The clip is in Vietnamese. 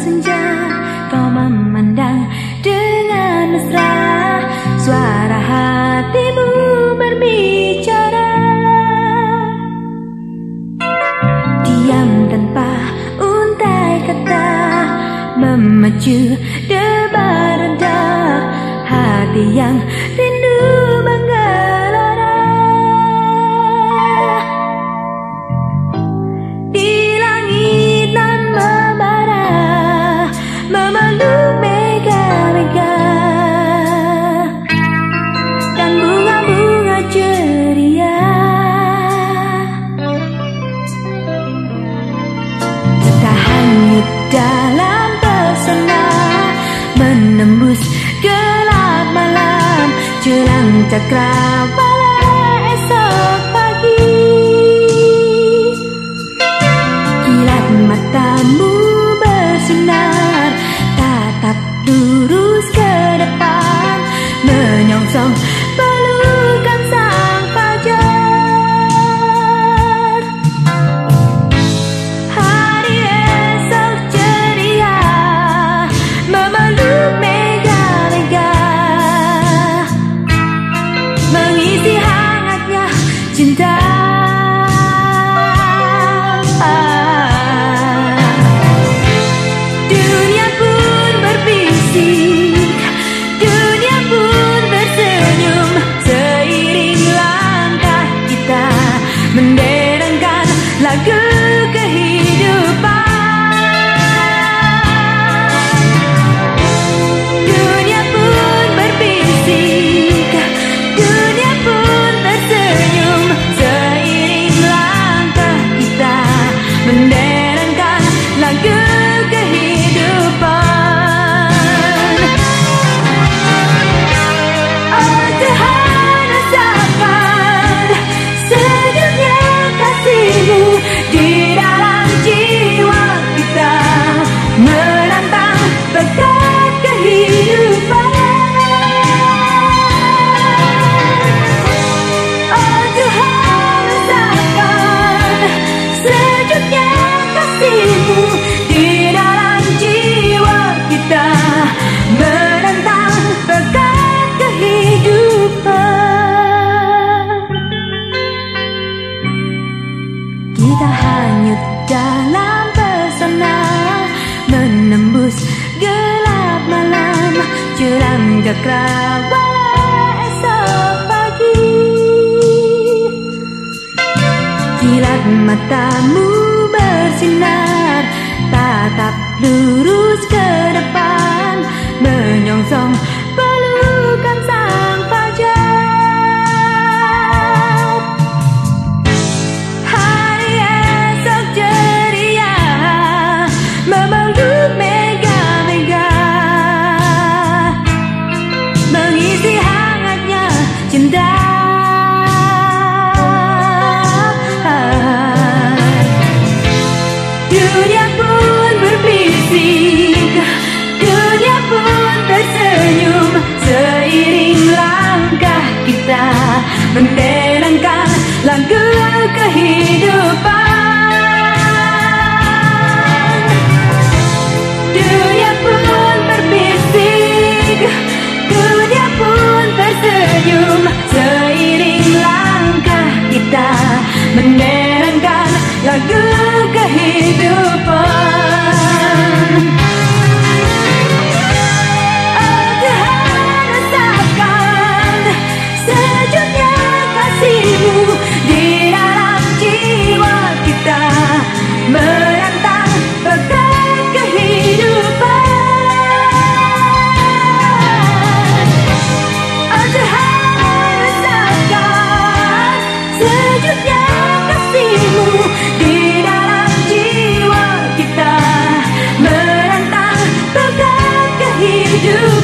senja Kau memandang dengan mesra. Suara hatimu berbicara. Diam tanpa untai kata Memacu debar rendah. Hati yang rindu จะลังจะกราบ Kita hanyut dalam pesona Menembus gelap malam Jelang cakrawala esok pagi Kilat matamu bersinar Tatap lurus ke depan Menyongsong you.